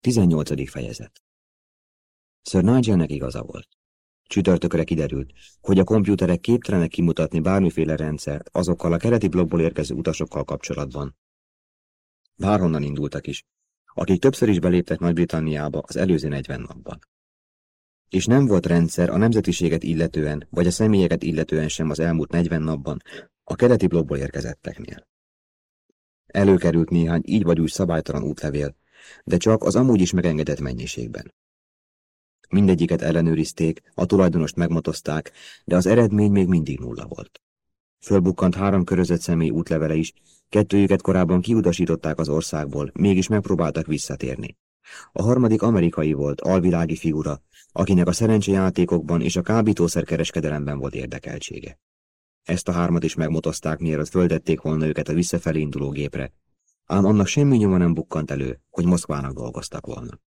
18. fejezet Sir Nigelnek igaza volt. Csütörtökre kiderült, hogy a kompjúterek képtelenek kimutatni bármiféle rendszert azokkal a keleti blokkból érkező utasokkal kapcsolatban. Bárhonnan indultak is, akik többször is beléptek Nagy-Britanniába az előző 40 napban. És nem volt rendszer a nemzetiséget illetően, vagy a személyeket illetően sem az elmúlt 40 napban a keleti blokkból érkezetteknél. Előkerült néhány így vagy úgy szabálytalan útlevél, de csak az amúgy is megengedett mennyiségben. Mindegyiket ellenőrizték, a tulajdonost megmotozták, de az eredmény még mindig nulla volt. Fölbukkant három körözött személy útlevele is, kettőjüket korábban kiutasították az országból, mégis megpróbáltak visszatérni. A harmadik amerikai volt, alvilági figura, akinek a szerencsejátékokban és a kábítószerkereskedelemben volt érdekeltsége. Ezt a hármat is megmotozták, mielőtt földették volna őket a visszafelé induló gépre, ám annak semmi nyoma nem bukkant elő, hogy Moszkvának dolgoztak volna.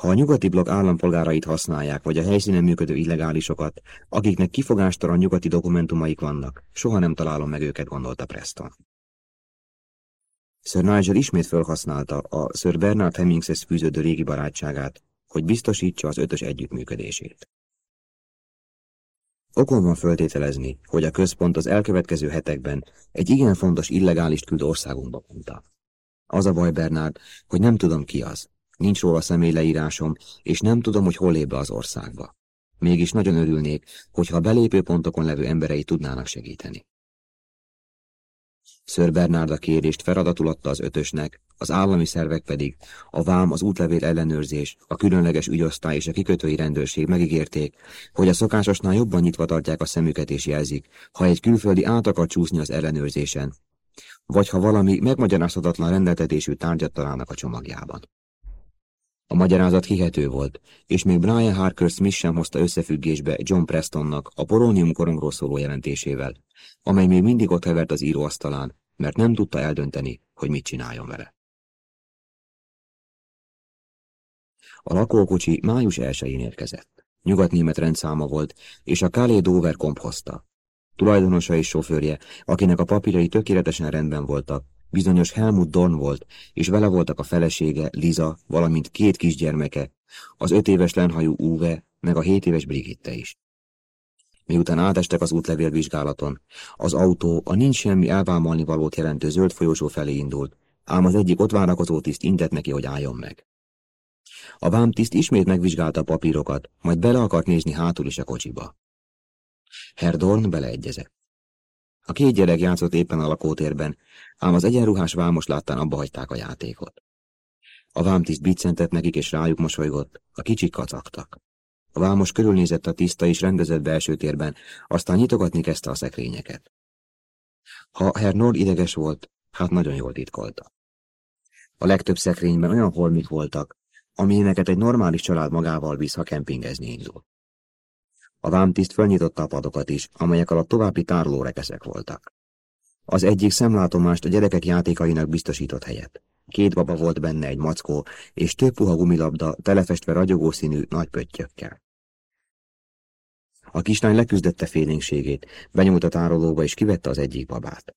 Ha a nyugati blokk állampolgárait használják, vagy a helyszínen működő illegálisokat, akiknek kifogástalan nyugati dokumentumaik vannak, soha nem találom meg őket, gondolta Preston. Sir Nigel ismét felhasználta a Sir Bernard Hemmingshez fűződő régi barátságát, hogy biztosítsa az ötös együttműködését. Okon van föltételezni, hogy a központ az elkövetkező hetekben egy igen fontos illegális küld országunkba mondta. Az a baj, Bernard, hogy nem tudom ki az. Nincs róla személyleírásom, és nem tudom, hogy hol lép be az országba. Mégis nagyon örülnék, hogyha a belépő pontokon levő emberei tudnának segíteni. Ször Bernárd a kérést feladatul adta az ötösnek, az állami szervek pedig, a vám, az útlevél ellenőrzés, a különleges ügyosztály és a kikötői rendőrség megígérték, hogy a szokásosnál jobban nyitva tartják a szemüket és jelzik, ha egy külföldi át akar csúszni az ellenőrzésen, vagy ha valami megmagyarázhatatlan rendeltetésű tárgyat találnak a csomagjában. A magyarázat hihető volt, és még Brian Harker Smith sem hozta összefüggésbe John Prestonnak a porónium korongról szóló jelentésével, amely még mindig ott hevert az íróasztalán, mert nem tudta eldönteni, hogy mit csináljon vele. A lakókocsi május 1-én érkezett. Nyugat-német rendszáma volt, és a Kálé Dover komp hozta. Tulajdonosa és sofőrje, akinek a papírai tökéletesen rendben voltak, bizonyos Helmut Dorn volt, és vele voltak a felesége, Liza, valamint két kisgyermeke, az öt éves lenhajú Uwe, meg a hét éves Brigitte is. Miután átestek az útlevélvizsgálaton, az autó a nincs semmi elvámolni valót jelentő zöld folyosó felé indult, ám az egyik ott várakozó tiszt intett neki, hogy álljon meg. A vámtiszt ismét megvizsgálta a papírokat, majd bele akart nézni hátul is a kocsiba. Herr Dorn beleegyezett. A két gyerek játszott éppen a lakótérben, ám az egyenruhás vámos láttán abba hagyták a játékot. A vámtiszt biccentett nekik és rájuk mosolygott, a kicsik kacagtak. A vámos körülnézett a tiszta és rendezett belső térben, aztán nyitogatni kezdte a szekrényeket. Ha Herr Nord ideges volt, hát nagyon jól titkolta. A legtöbb szekrényben olyan holmik voltak, amilyeneket egy normális család magával visz, ha kempingezni indul. A vámtiszt fölnyitotta a padokat is, amelyek alatt további tárolórekeszek voltak. Az egyik szemlátomást a gyerekek játékainak biztosított helyet. Két baba volt benne egy mackó, és több puha gumilabda, telefestve ragyogó színű nagy pöttyökkel. A kislány leküzdette félénkségét, benyúlt a tárolóba és kivette az egyik babát.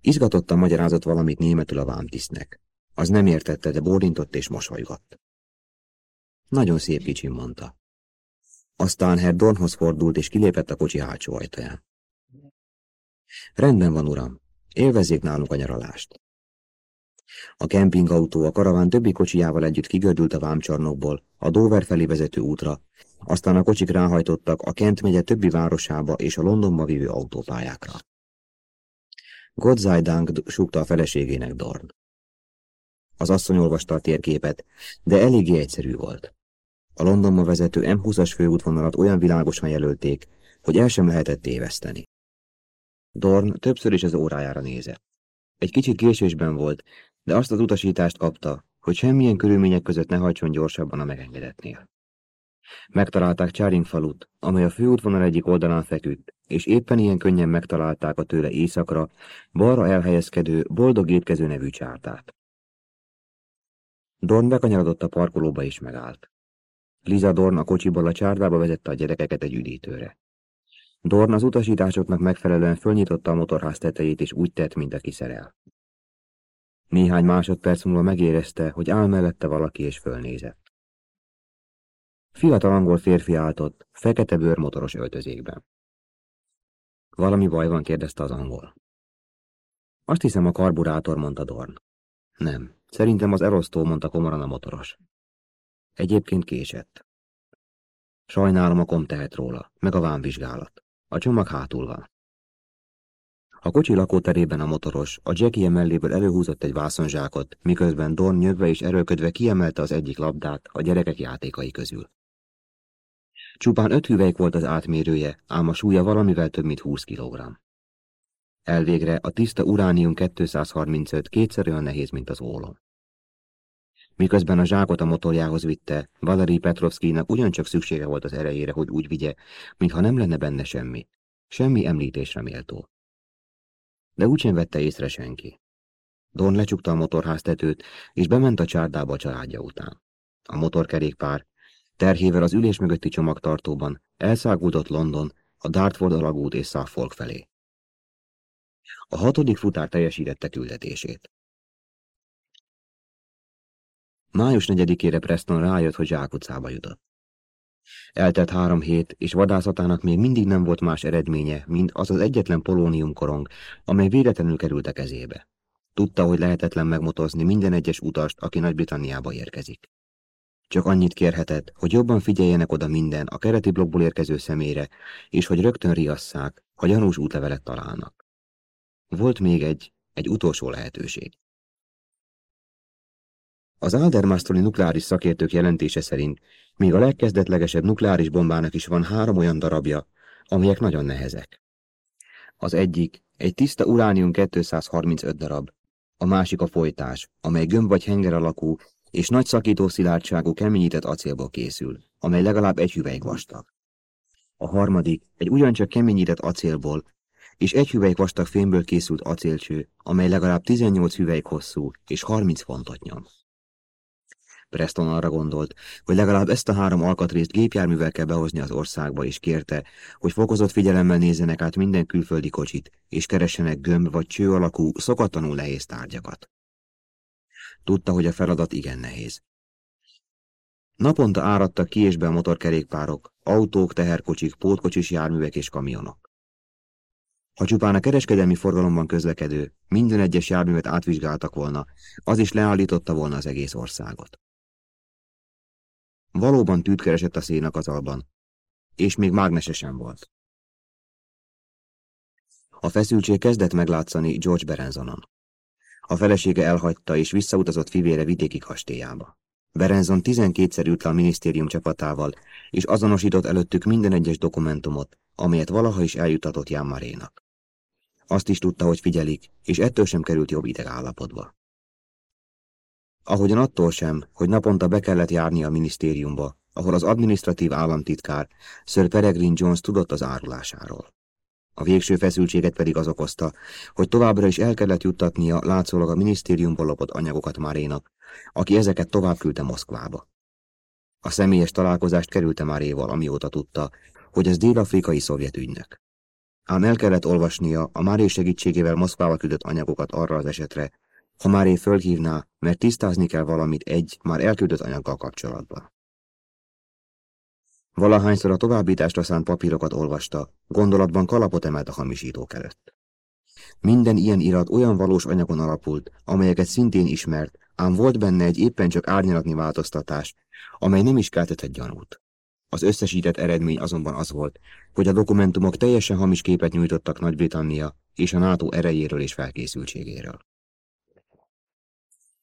Izgatottan magyarázott valamit németül a vámtisztnek. Az nem értette, de bólintott és mosolygott. Nagyon szép kicsim, mondta. Aztán Herr Dornhoz fordult és kilépett a kocsi hátsó ajtaján. Rendben van, uram. Élvezzék nálunk a nyaralást. A kempingautó a karaván többi kocsijával együtt kigördült a vámcsarnokból, a Dover felé vezető útra, aztán a kocsik ráhajtottak a Kent megye többi városába és a Londonba vívő autópályákra. Godzajdánk súgta a feleségének Dorn. Az asszony olvasta a térképet, de eléggé egyszerű volt. A Londonba vezető M20-as főútvonalat olyan világosan jelölték, hogy el sem lehetett téveszteni. Dorn többször is az órájára nézett. Egy kicsit késésben volt, de azt az utasítást kapta, hogy semmilyen körülmények között ne hajtson gyorsabban a megengedetnél. Megtalálták Csáring falut, amely a főútvonal egyik oldalán feküdt, és éppen ilyen könnyen megtalálták a tőle északra, balra elhelyezkedő boldog étkező nevű csártát. Dorn bekanyarodott a parkolóba és megállt. Liza Dorn a kocsiból a csárdába vezette a gyerekeket egy üdítőre. Dorn az utasításoknak megfelelően fölnyitotta a motorház tetejét, és úgy tett, mint aki szerel. Néhány másodperc múlva megérezte, hogy áll mellette valaki és fölnézett. Fiatal angol férfi álltott, fekete bőr motoros öltözékben. Valami baj van, kérdezte az angol. Azt hiszem a karburátor, mondta Dorn. Nem, szerintem az elosztó, mondta komoran a motoros. Egyébként késett. Sajnálom, a kom tehet róla, meg a vámvizsgálat. A csomag hátul van. A kocsi lakóterében a motoros a Jackie melléből előhúzott egy vászonzsákot, miközben Dorn nyögve és erőködve kiemelte az egyik labdát a gyerekek játékai közül. Csupán öt hüvelyk volt az átmérője, ám a súlya valamivel több mint 20 kg. Elvégre a tiszta uránium 235 kétszer olyan nehéz, mint az ólom. Miközben a zsákot a motorjához vitte, Valeri Petrovszkinak ugyancsak szüksége volt az erejére, hogy úgy vigye, mintha nem lenne benne semmi. Semmi említésre méltó. De úgysem vette észre senki. Don lecsukta a motorháztetőt, és bement a csárdába a családja után. A motorkerékpár, terhével az ülés mögötti csomagtartóban, elszágúdott London, a Dartford alagút és Suffolk felé. A hatodik futár teljesítette küldetését. Május negyedikére Preston rájött, hogy zsákutcába jutott. Eltelt három hét, és vadászatának még mindig nem volt más eredménye, mint az az egyetlen polóniumkorong, amely véletlenül került a kezébe. Tudta, hogy lehetetlen megmotozni minden egyes utast, aki Nagy-Britanniába érkezik. Csak annyit kérhetett, hogy jobban figyeljenek oda minden a kereti blokkból érkező személyre, és hogy rögtön riasszák, ha gyanús útlevelet találnak. Volt még egy, egy utolsó lehetőség. Az Aldermastoli nukleáris szakértők jelentése szerint még a legkezdetlegesebb nukleáris bombának is van három olyan darabja, amelyek nagyon nehezek. Az egyik egy tiszta uránium 235 darab, a másik a folytás, amely gömb vagy henger alakú és nagy szakító szilárdságú keményített acélból készül, amely legalább egy hüvelyk vastag. A harmadik egy ugyancsak keményített acélból és egy hüvelyk vastag fémből készült acélcső, amely legalább 18 hüvelyk hosszú és 30 fontot nyom. Preston arra gondolt, hogy legalább ezt a három alkatrészt gépjárművel kell behozni az országba, és kérte, hogy fokozott figyelemmel nézzenek át minden külföldi kocsit, és keressenek gömb vagy cső alakú, szokatlanul nehéz tárgyakat. Tudta, hogy a feladat igen nehéz. Naponta áradtak ki és be motorkerékpárok, autók, teherkocsik, pótkocsis járművek és kamionok. Ha csupán a kereskedelmi forgalomban közlekedő, minden egyes járművet átvizsgáltak volna, az is leállította volna az egész országot. Valóban tűt keresett a szénakazalban, és még mágnese sem volt. A feszültség kezdett meglátszani George Berenzonon. A felesége elhagyta és visszautazott fivére vidéki kastélyába. Berenzon tizenkétszer ült le a minisztérium csapatával, és azonosított előttük minden egyes dokumentumot, amelyet valaha is eljutatott Jan Marénak. Azt is tudta, hogy figyelik, és ettől sem került jobb ideg állapotba. Ahogyan attól sem, hogy naponta be kellett járni a minisztériumba, ahol az administratív államtitkár Sir Peregrine Jones tudott az árulásáról. A végső feszültséget pedig az okozta, hogy továbbra is el kellett juttatnia látszólag a minisztériumból lopott anyagokat Marénak, aki ezeket tovább küldte Moszkvába. A személyes találkozást kerülte Maréval, amióta tudta, hogy ez dél-afrikai szovjet ügynök. Ám el kellett olvasnia a Máré segítségével Moszkvába küldött anyagokat arra az esetre, ha Máré fölhívná, mert tisztázni kell valamit egy, már elküldött anyaggal kapcsolatban. Valahányszor a továbbításra szánt papírokat olvasta, gondolatban kalapot emelt a hamisítók előtt. Minden ilyen irat olyan valós anyagon alapult, amelyeket szintén ismert, ám volt benne egy éppen csak árnyalatni változtatás, amely nem is keltetett gyanút. Az összesített eredmény azonban az volt, hogy a dokumentumok teljesen hamis képet nyújtottak Nagy-Britannia és a NATO erejéről és felkészültségéről.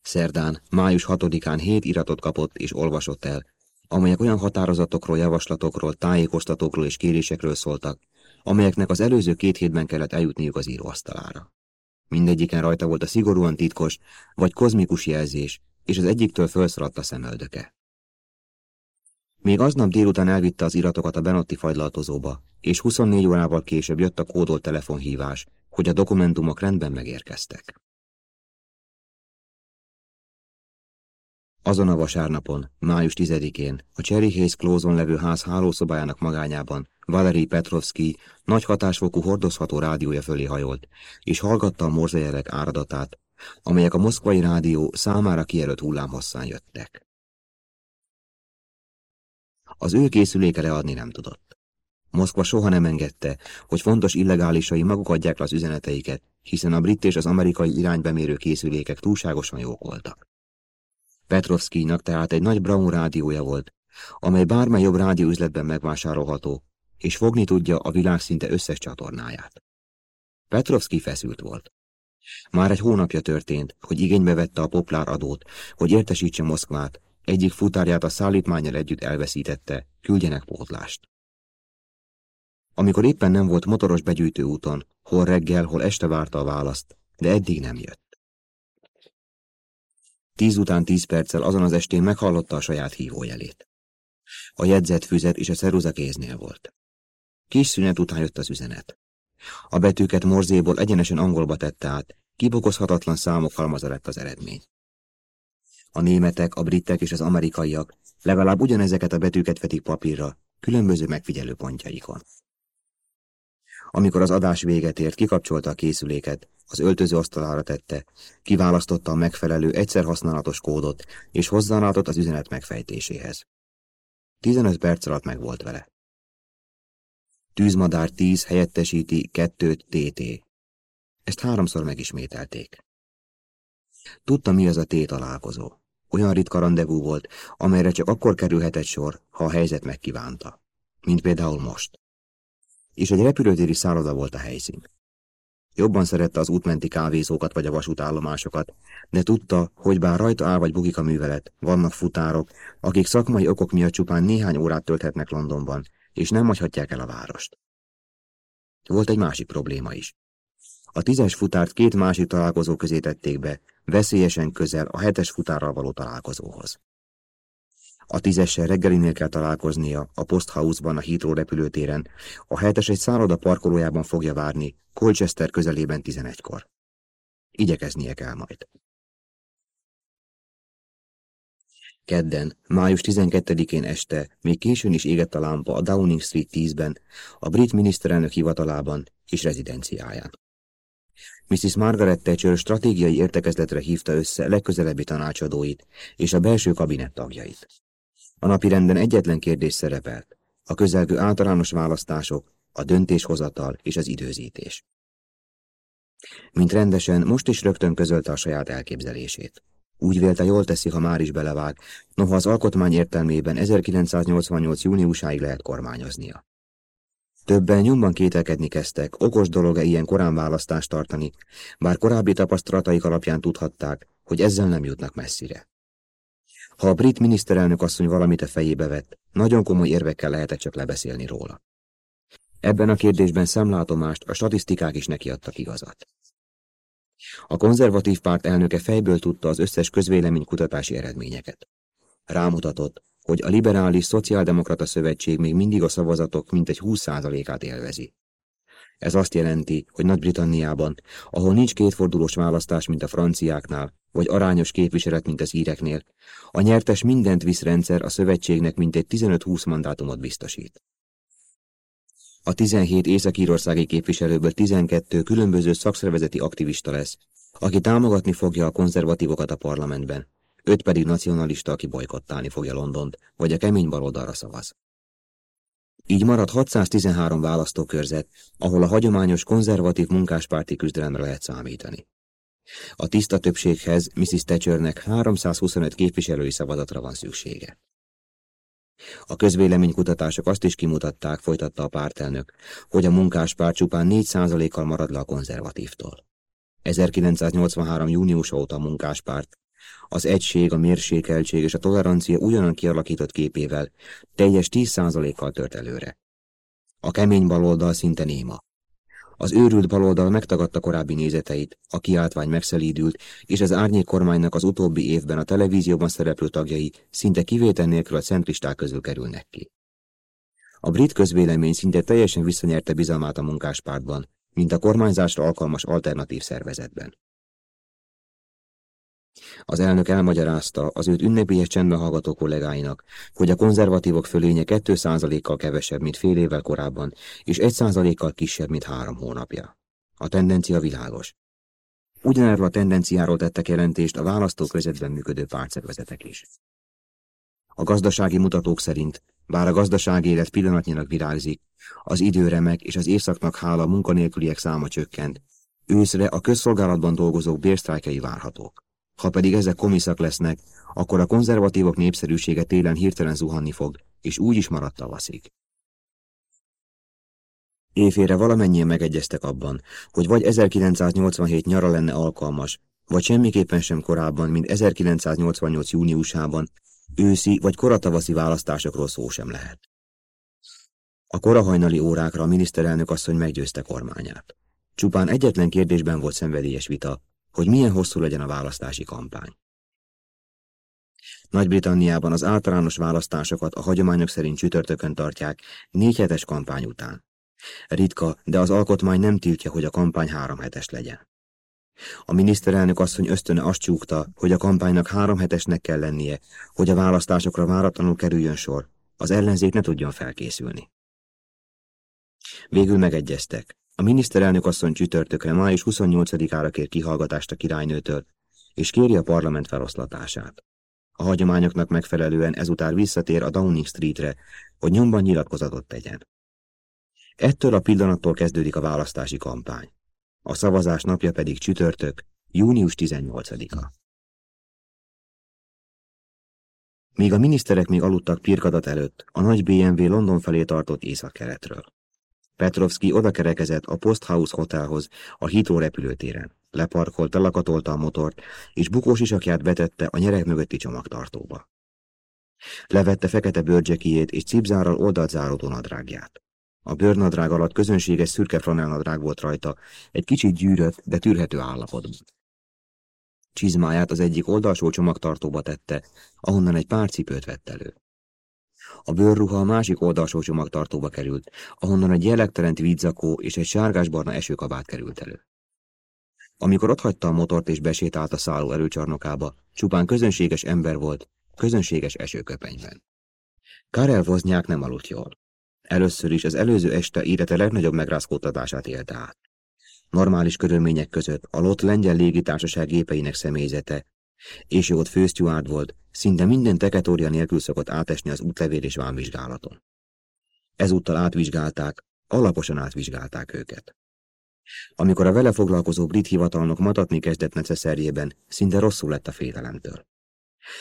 Szerdán, május 6-án hét iratot kapott és olvasott el, amelyek olyan határozatokról, javaslatokról, tájékoztatókról és kérésekről szóltak, amelyeknek az előző két hétben kellett eljutniuk az íróasztalára. Mindegyiken rajta volt a szigorúan titkos vagy kozmikus jelzés, és az egyiktől felszaladt a szemöldöke. Még aznap délután elvitte az iratokat a Benotti fagylaltozóba, és 24 órával később jött a kódolt telefonhívás, hogy a dokumentumok rendben megérkeztek. Azon a vasárnapon, május 10-én, a Cherry Hayes levő ház hálószobájának magányában Valeri Petrovski nagy hatásfokú hordozható rádiója fölé hajolt, és hallgatta a morzejelek áradatát, amelyek a moszkvai rádió számára kijelölt hullámhosszán jöttek. Az ő készüléke leadni nem tudott. Moszkva soha nem engedte, hogy fontos illegálisai maguk adják le az üzeneteiket, hiszen a brit és az amerikai iránybemérő készülékek túlságosan jók voltak. Petrovszkijnak tehát egy nagy Brown rádiója volt, amely bármely jobb rádióüzletben megvásárolható, és fogni tudja a világ szinte összes csatornáját. Petrovszki feszült volt. Már egy hónapja történt, hogy igénybe vette a poplár adót, hogy értesítse Moszkvát, egyik futárját a szállítmányjal együtt elveszítette, küldjenek pótlást. Amikor éppen nem volt motoros begyűjtő úton, hol reggel, hol este várta a választ, de eddig nem jött. Tíz után tíz perccel azon az estén meghallotta a saját hívójelét. A jegyzett füzet és a szeruza kéznél volt. Kis szünet után jött az üzenet. A betűket morzéból egyenesen angolba tette át, kibokozhatatlan számok halmaza lett az eredmény. A németek, a britek és az amerikaiak legalább ugyanezeket a betűket vetik papírra, különböző megfigyelő pontjaikon. Amikor az adás véget ért, kikapcsolta a készüléket, az öltöző asztalára tette, kiválasztotta a megfelelő, egyszer használatos kódot, és hozzálátott az üzenet megfejtéséhez. 15 perc alatt meg volt vele. Tűzmadár 10 helyettesíti 2 TT. Ezt háromszor megismételték. Tudta, mi az a T találkozó. Olyan ritka rendezvú volt, amelyre csak akkor kerülhetett sor, ha a helyzet megkívánta. Mint például most. És egy repülőtéri szálloda volt a helyszín. Jobban szerette az útmenti kávézókat vagy a vasútállomásokat, de tudta, hogy bár rajta áll vagy bugik a művelet, vannak futárok, akik szakmai okok miatt csupán néhány órát tölthetnek Londonban, és nem hagyhatják el a várost. Volt egy másik probléma is. A tízes futárt két másik találkozó közé tették be, veszélyesen közel a hetes futárral való találkozóhoz. A tízessel reggelinél kell találkoznia, a Posthouse-ban, a Heathrow repülőtéren, a hetes egy szálloda parkolójában fogja várni, Colchester közelében 11-kor. Igyekeznie kell majd. Kedden, május 12-én este, még későn is égett a lámpa a Downing Street 10-ben, a brit miniszterelnök hivatalában és rezidenciáján. Mrs. Margaret Thatcher stratégiai értekezletre hívta össze legközelebbi tanácsadóit és a belső kabinet tagjait. A napirenden egyetlen kérdés szerepelt, a közelgő általános választások, a döntéshozatal és az időzítés. Mint rendesen, most is rögtön közölte a saját elképzelését. Úgy vélte, jól teszi, ha már is belevág, noha az alkotmány értelmében 1988. júniusáig lehet kormányoznia. Többen nyomban kételkedni kezdtek, okos dolog-e ilyen korán választást tartani, bár korábbi tapasztalataik alapján tudhatták, hogy ezzel nem jutnak messzire. Ha a brit miniszterelnök asszony valamit a fejébe vett, nagyon komoly érvekkel lehetett csak lebeszélni róla. Ebben a kérdésben szemlátomást a statisztikák is nekiadtak igazat. A konzervatív párt elnöke fejből tudta az összes közvéleménykutatási eredményeket. Rámutatott, hogy a liberális szociáldemokrata szövetség még mindig a szavazatok mintegy 20%-át élvezi. Ez azt jelenti, hogy Nagy-Britanniában, ahol nincs kétfordulós választás, mint a franciáknál, vagy arányos képviselet, mint az íreknél, a nyertes mindent visz rendszer a szövetségnek mintegy 15-20 mandátumot biztosít. A 17 észak-írországi képviselőből 12 különböző szakszervezeti aktivista lesz, aki támogatni fogja a konzervatívokat a parlamentben, öt pedig nacionalista, aki bolykottálni fogja Londont, vagy a kemény baloldalra szavaz. Így marad 613 választókörzet, ahol a hagyományos konzervatív munkáspárti küzdelemre lehet számítani. A tiszta többséghez Mrs. Thatchernek 325 képviselői szavazatra van szüksége. A közvéleménykutatások azt is kimutatták, folytatta a pártelnök, hogy a munkáspárt csupán 4%-kal marad le a konzervatívtól. 1983. június óta a munkáspárt az egység, a mérsékeltség és a tolerancia ugyanan kialakított képével teljes 10%-kal tört előre. A kemény baloldal szinte néma. Az őrült baloldal megtagadta korábbi nézeteit, a kiáltvány megszelídült, és az árnyék kormánynak az utóbbi évben a televízióban szereplő tagjai szinte kivétel nélkül a centristák közül kerülnek ki. A brit közvélemény szinte teljesen visszanyerte bizalmát a munkáspártban, mint a kormányzásra alkalmas alternatív szervezetben. Az elnök elmagyarázta az őt ünnepélyes csendben hallgató kollégáinak, hogy a konzervatívok fölénye 2%-kal kevesebb, mint fél évvel korábban, és 1%-kal kisebb, mint három hónapja. A tendencia világos. Ugyanerről a tendenciáról tettek jelentést a választókörzetben működő pártszervezetek is. A gazdasági mutatók szerint, bár a gazdasági élet pillanatnyilag virágzik, az időremek és az éjszaknak hála munkanélküliek száma csökkent, őszre a közszolgálatban dolgozók bérsztrájkei várhatók. Ha pedig ezek komiszak lesznek, akkor a konzervatívok népszerűsége télen hirtelen zuhanni fog, és úgy is maradt tavaszig. Éjfélre valamennyien megegyeztek abban, hogy vagy 1987 nyara lenne alkalmas, vagy semmiképpen sem korábban, mint 1988 júniusában, őszi vagy koratavaszi választásokról szó sem lehet. A korahajnali órákra a miniszterelnök asszony meggyőzte kormányát. Csupán egyetlen kérdésben volt szenvedélyes vita, hogy milyen hosszú legyen a választási kampány. Nagy-Britanniában az általános választásokat a hagyományok szerint csütörtökön tartják négy hetes kampány után. Ritka, de az alkotmány nem tiltja, hogy a kampány három hetes legyen. A miniszterelnök asszony ösztöne azt csúgta, hogy a kampánynak három hetesnek kell lennie, hogy a választásokra váratlanul kerüljön sor, az ellenzék ne tudjon felkészülni. Végül megegyeztek. A miniszterelnök asszony csütörtökre május 28-ára kér kihallgatást a királynőtől, és kéri a parlament feloszlatását. A hagyományoknak megfelelően ezután visszatér a Downing Streetre, hogy nyomban nyilatkozatot tegyen. Ettől a pillanattól kezdődik a választási kampány. A szavazás napja pedig csütörtök, június 18-a. Míg a miniszterek még aludtak pirkadat előtt, a nagy BMW London felé tartott északkeletről. Petrovski odakerekezett a Post Hotelhoz, a Heathrow repülőtéren. Leparkolta, lakatolta a motort, és bukós isakját betette a nyerek mögötti csomagtartóba. Levette fekete bőrcsekijét és cipzárral oldalt záródó nadrágját. A bőrnadrág alatt közönséges szürke flanelnadrág volt rajta, egy kicsit gyűrött, de tűrhető állapotban. Csizmáját az egyik oldalsó csomagtartóba tette, ahonnan egy pár cipőt vett elő. A bőrruha a másik oldalsó csomagtartóba került, ahonnan egy jellegtelent vízzakó és egy sárgás-barna esőkabát került elő. Amikor otthagyta a motort és besétált a szálló előcsarnokába, csupán közönséges ember volt, közönséges esőköpenyben. Karel Voznyák nem aludt jól. Először is az előző este élete legnagyobb megrázkódtatását élte át. Normális körülmények között a lott lengyel légitársaság gépeinek személyzete, és ott fősztjuárd volt, szinte minden teketória nélkül szokott átesni az útlevél és vámvizsgálaton. Ezúttal átvizsgálták, alaposan átvizsgálták őket. Amikor a vele foglalkozó brit hivatalnok matatni kezdett neceszerjében, szinte rosszul lett a félelemtől.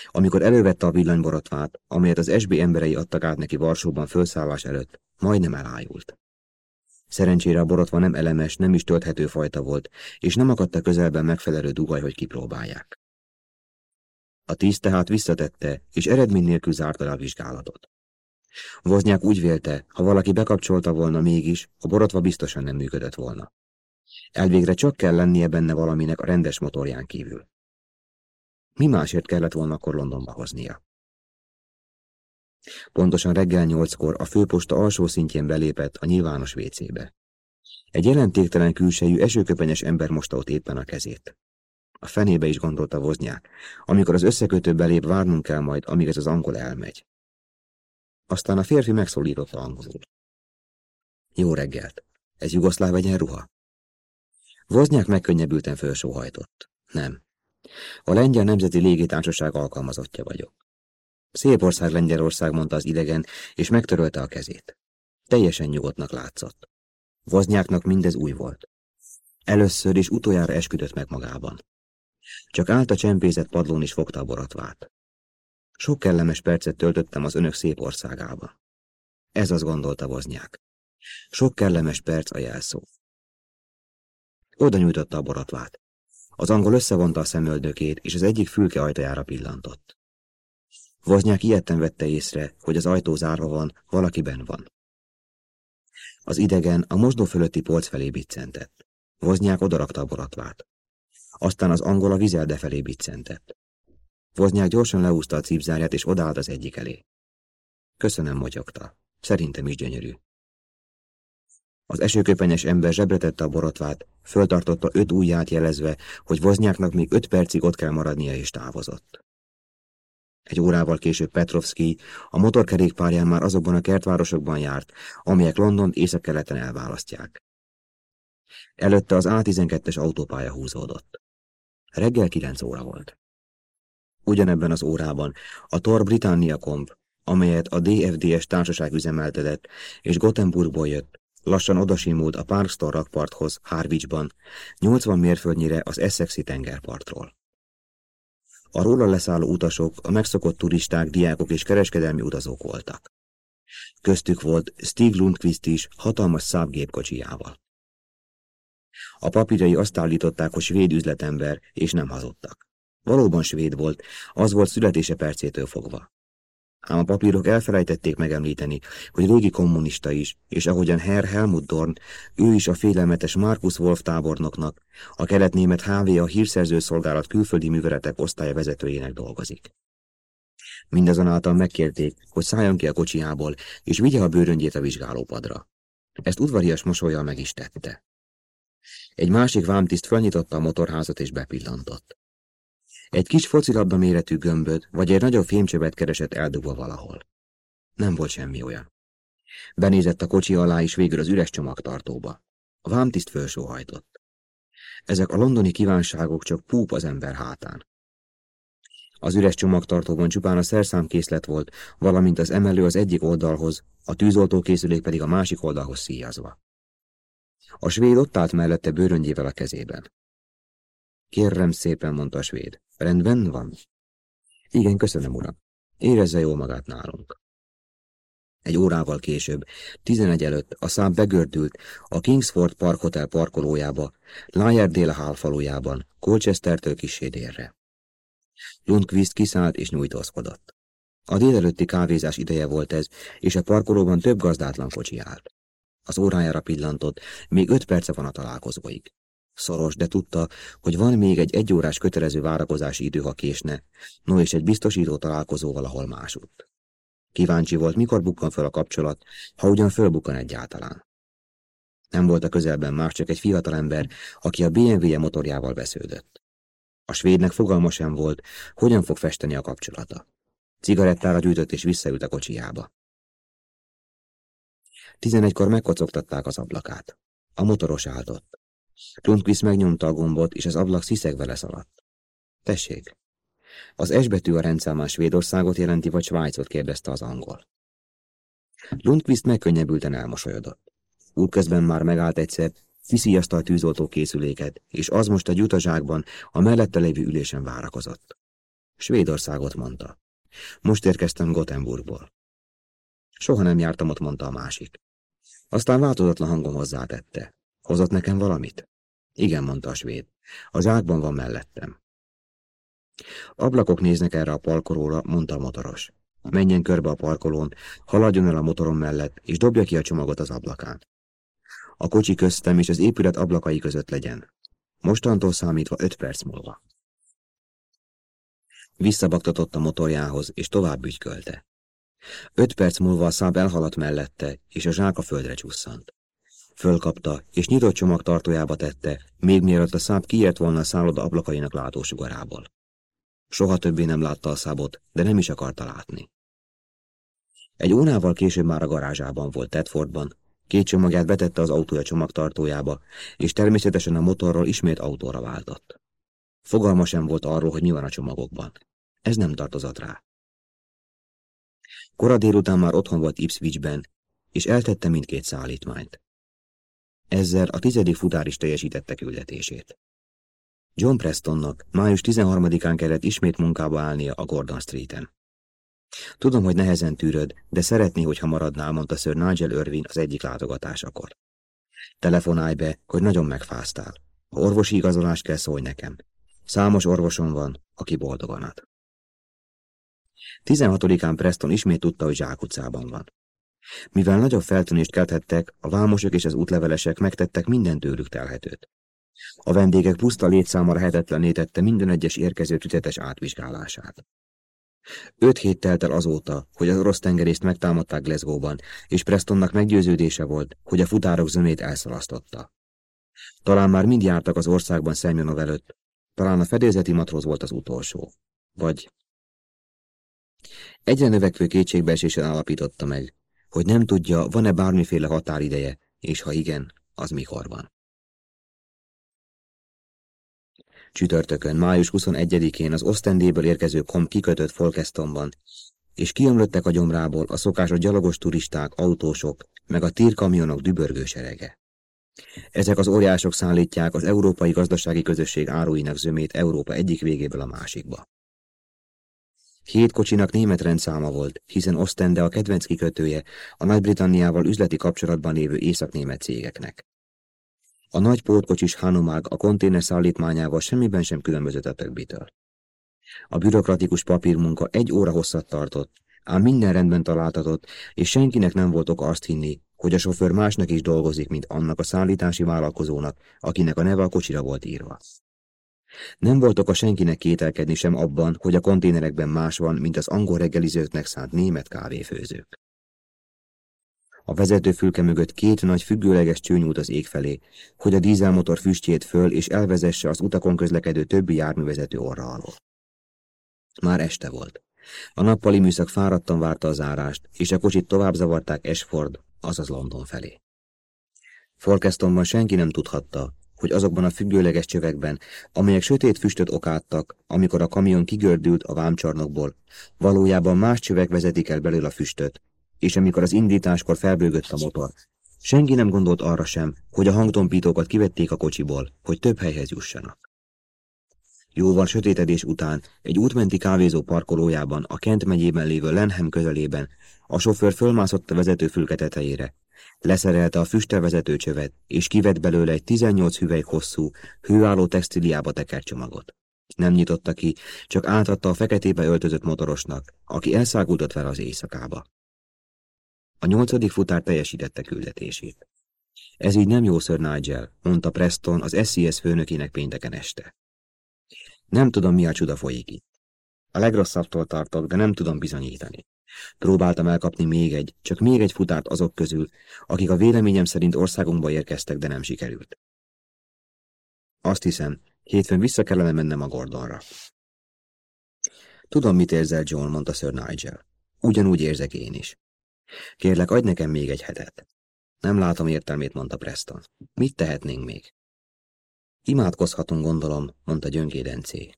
Amikor elővette a villanyborotvát, amelyet az SB emberei adtak át neki Varsóban felszállás előtt, majdnem elájult. Szerencsére a borotva nem elemes, nem is tölthető fajta volt, és nem akadta közelben megfelelő dugaj, hogy kipróbálják. A tíz tehát visszatette, és eredmény nélkül zárta a vizsgálatot. Voznyák úgy vélte, ha valaki bekapcsolta volna mégis, a borotva biztosan nem működött volna. Elvégre csak kell lennie benne valaminek a rendes motorján kívül. Mi másért kellett volna akkor Londonba hoznia? Pontosan reggel nyolckor a főposta alsó szintjén belépett a nyilvános vécébe. Egy jelentéktelen külsejű esőköpenyes ember mosta ott éppen a kezét. A fenébe is gondolta Voznyák. Amikor az összekötő belép, várnunk kell majd, amíg ez az angol elmegy. Aztán a férfi megszólította angolul. Jó reggelt. Ez jugoszláv egyenruha? Voznyák megkönnyebbülten felsóhajtott. Nem. A Lengyel Nemzeti Légitársaság alkalmazottja vagyok. Szép ország Lengyelország, mondta az idegen, és megtörölte a kezét. Teljesen nyugodtnak látszott. Voznyáknak mindez új volt. Először és utoljára esküdött meg magában. Csak állt a csempézett padlón is fogta a borotvát. Sok kellemes percet töltöttem az önök szép országába. Ez az gondolta Voznyák. Sok kellemes perc a jelszó. Oda nyújtotta a borotvát. Az angol összevonta a szemöldökét, és az egyik fülke ajtajára pillantott. Voznyák ilyetten vette észre, hogy az ajtó zárva van, valakiben van. Az idegen a mosdó fölötti polc felé biccentett. Voznyák odarakta a borotvát. Aztán az angol a vizelde felé biccentett. Voznyák gyorsan leúzta a cipzárját, és odállt az egyik elé. Köszönöm, motyogta. Szerintem is gyönyörű. Az esőköpenyes ember zsebretette a borotvát, föltartotta öt ujját jelezve, hogy Voznyáknak még öt percig ott kell maradnia, és távozott. Egy órával később Petrovski a motorkerékpárján már azokban a kertvárosokban járt, amelyek London északkeleten elválasztják. Előtte az A12-es autópálya húzódott. Reggel kilenc óra volt. Ugyanebben az órában a Tor Britannia komp, amelyet a DFDS társaság üzemeltetett, és Gothenburgból jött, lassan odasimult a Parkston rakparthoz, Harwichban, 80 mérföldnyire az Essexi tengerpartról. A róla leszálló utasok, a megszokott turisták, diákok és kereskedelmi utazók voltak. Köztük volt Stig Lundqvist is hatalmas szábgépkocsijával. A papírjai azt állították, hogy svéd üzletember, és nem hazudtak. Valóban svéd volt, az volt születése percétől fogva. Ám a papírok elfelejtették megemlíteni, hogy régi kommunista is, és ahogyan Herr Helmut Dorn, ő is a félelmetes Markus Wolf tábornoknak, a keletnémet HV a hírszerző szolgálat külföldi műveletek osztálya vezetőjének dolgozik. Mindazonáltal megkérték, hogy szálljon ki a kocsiából, és vigye a bőröngyét a vizsgálópadra. Ezt udvarias mosolyjal meg is tette. Egy másik vámtiszt felnyitotta a motorházat és bepillantott. Egy kis focilabda méretű gömböt, vagy egy nagyobb fémcsövet keresett eldugva valahol. Nem volt semmi olyan. Benézett a kocsi alá is végül az üres csomagtartóba. A vámtiszt felsóhajtott. Ezek a londoni kívánságok csak púp az ember hátán. Az üres csomagtartóban csupán a szerszámkészlet volt, valamint az emelő az egyik oldalhoz, a tűzoltókészülék pedig a másik oldalhoz szíjazva. A svéd ott állt mellette bőröngyével a kezében. Kérem szépen, mondta a svéd. Rendben van? Igen, köszönöm, uram. Érezze jól magát nálunk. Egy órával később, tizenegy előtt a szám begördült a Kingsford Park Hotel parkolójába, Lyerdale Hall falujában, Colchestertől kisé délre. Lundqvist kiszállt és nyújtózkodott. A délelőtti kávézás ideje volt ez, és a parkolóban több gazdátlan kocsi állt. Az órájára pillantott, még öt perce van a találkozóig. Szoros, de tudta, hogy van még egy egyórás kötelező várakozási idő, ha késne, no és egy biztosító találkozó valahol másutt. Kíváncsi volt, mikor bukkan fel a kapcsolat, ha ugyan fölbukkan egyáltalán. Nem volt a közelben más, csak egy fiatalember, aki a BMW-je motorjával vesződött. A svédnek fogalma sem volt, hogyan fog festeni a kapcsolata. Cigarettára gyűjtött és visszaült a kocsijába. Tizenegykor megkocogtatták az ablakát. A motoros álltott. Lundqvist megnyomta a gombot, és az ablak sziszegve leszaladt. Tessék. Az S betű a rendszámán Svédországot jelenti, vagy Svájcot, kérdezte az angol. Lundqvist megkönnyebbülten elmosolyodott. Útközben már megállt egyszer, Fiszíjazta a tűzoltó készüléket, és az most a gyutazsákban a mellette lévő ülésen várakozott. Svédországot mondta. Most érkeztem Gothenburgból. Soha nem jártam ott, mondta a másik. Aztán változatlan hangon hozzátette. Hozott nekem valamit? Igen, mondta a svéd. A zsákban van mellettem. Ablakok néznek erre a parkolóra, mondta a motoros. Menjen körbe a parkolón, haladjon el a motorom mellett, és dobja ki a csomagot az ablakán a kocsi köztem és az épület ablakai között legyen. Mostantól számítva öt perc múlva. Visszabaktatott a motorjához, és tovább ügykölte. Öt perc múlva a száb elhaladt mellette, és a zsák a földre csusszant. Fölkapta, és nyitott csomag tartójába tette, még mielőtt a száb kiért volna a szálloda ablakainak látósugarából. Soha többé nem látta a szábot, de nem is akarta látni. Egy ónával később már a garázsában volt Tedfordban, Két csomagját betette az autója csomagtartójába, és természetesen a motorról ismét autóra váltott. Fogalma sem volt arról, hogy mi van a csomagokban. Ez nem tartozott rá. Kora délután már otthon volt Ipswichben, és eltette mindkét szállítmányt. Ezzel a tizedik futár is teljesítette küldetését. John Prestonnak május 13-án kellett ismét munkába állnia a Gordon Streeten. Tudom, hogy nehezen tűröd, de szeretné, hogyha maradnál, mondta Sir Nigel Irvin az egyik látogatásakor. Telefonálj be, hogy nagyon megfáztál. Ha orvosi igazolás kell, szólj nekem. Számos orvosom van, aki boldogan ad. 16-án Preston ismét tudta, hogy zsákutcában van. Mivel nagyobb feltűnést kelthettek, a vámosok és az útlevelesek megtettek minden tőlük telhetőt. A vendégek puszta létszámra hetetlenítette minden egyes érkező tütetes átvizsgálását. Öt hét telt el azóta, hogy az orosz tengerészt megtámadták Glasgow-ban, és Prestonnak meggyőződése volt, hogy a futárok zömét elszalasztotta. Talán már mind jártak az országban Szemjonov előtt, talán a fedélzeti matróz volt az utolsó. Vagy... Egyre növekvő kétségbeesésen állapította meg, hogy nem tudja, van-e bármiféle határideje, és ha igen, az mikor van. Csütörtökön, május 21-én az Osztendéből érkező kom kikötött Folkestonban, és kiömlöttek a gyomrából a szokásos gyalogos turisták, autósok, meg a tírkamionok dübörgő serege. Ezek az óriások szállítják az Európai Gazdasági Közösség áruinak zömét Európa egyik végéből a másikba. Hét kocsinak német rendszáma volt, hiszen Ostende a kedvenc kikötője a Nagy-Britanniával üzleti kapcsolatban lévő észak-német cégeknek. A nagy pótkocsis Hanomag a konténer szállítmányával semmiben sem különbözött a többitől. A bürokratikus papírmunka egy óra hosszat tartott, ám minden rendben találtatott, és senkinek nem volt oka azt hinni, hogy a sofőr másnak is dolgozik, mint annak a szállítási vállalkozónak, akinek a neve a kocsira volt írva. Nem volt oka senkinek kételkedni sem abban, hogy a konténerekben más van, mint az angol reggelizőknek szánt német kávéfőzők. A vezetőfülke mögött két nagy függőleges cső nyújt az ég felé, hogy a dízelmotor füstjét föl és elvezesse az utakon közlekedő többi járművezető orra alól. Már este volt. A nappali műszak fáradtan várta az árást, és a kocsit tovább zavarták Ashford, azaz London felé. Folkestonban senki nem tudhatta, hogy azokban a függőleges csövekben, amelyek sötét füstöt okáttak, amikor a kamion kigördült a vámcsarnokból, valójában más csövek vezetik el belőle a füstöt, és amikor az indításkor felbőgött a motor, senki nem gondolt arra sem, hogy a hangtompítókat kivették a kocsiból, hogy több helyhez jussanak. Jóval sötétedés után egy útmenti kávézó parkolójában a Kent megyében lévő Lenham közelében a sofőr fölmászott a vezetőfülke tetejére, leszerelte a füsttel csövet, és kivett belőle egy 18 hüvelyk hosszú, hőálló textiliába tekert csomagot. Nem nyitotta ki, csak átadta a feketébe öltözött motorosnak, aki elszágultott vele az éjszakába. A nyolcadik futár teljesítette küldetését. Ez így nem jó, Sir Nigel, mondta Preston az SCS főnökének pénteken este. Nem tudom, mi a csuda folyik itt. A legrosszabbtól tartok, de nem tudom bizonyítani. Próbáltam elkapni még egy, csak még egy futárt azok közül, akik a véleményem szerint országunkba érkeztek, de nem sikerült. Azt hiszem, hétfőn vissza kellene mennem a Gordonra. Tudom, mit érzel, John, mondta Sir Nigel. Ugyanúgy érzek én is. Kérlek, adj nekem még egy hetet. Nem látom értelmét, mondta Preston. Mit tehetnénk még? Imádkozhatunk, gondolom, mondta gyöngédencé.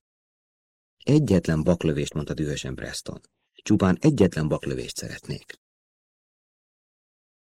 Egyetlen baklövést, mondta dühösen Preston. Csupán egyetlen baklövést szeretnék.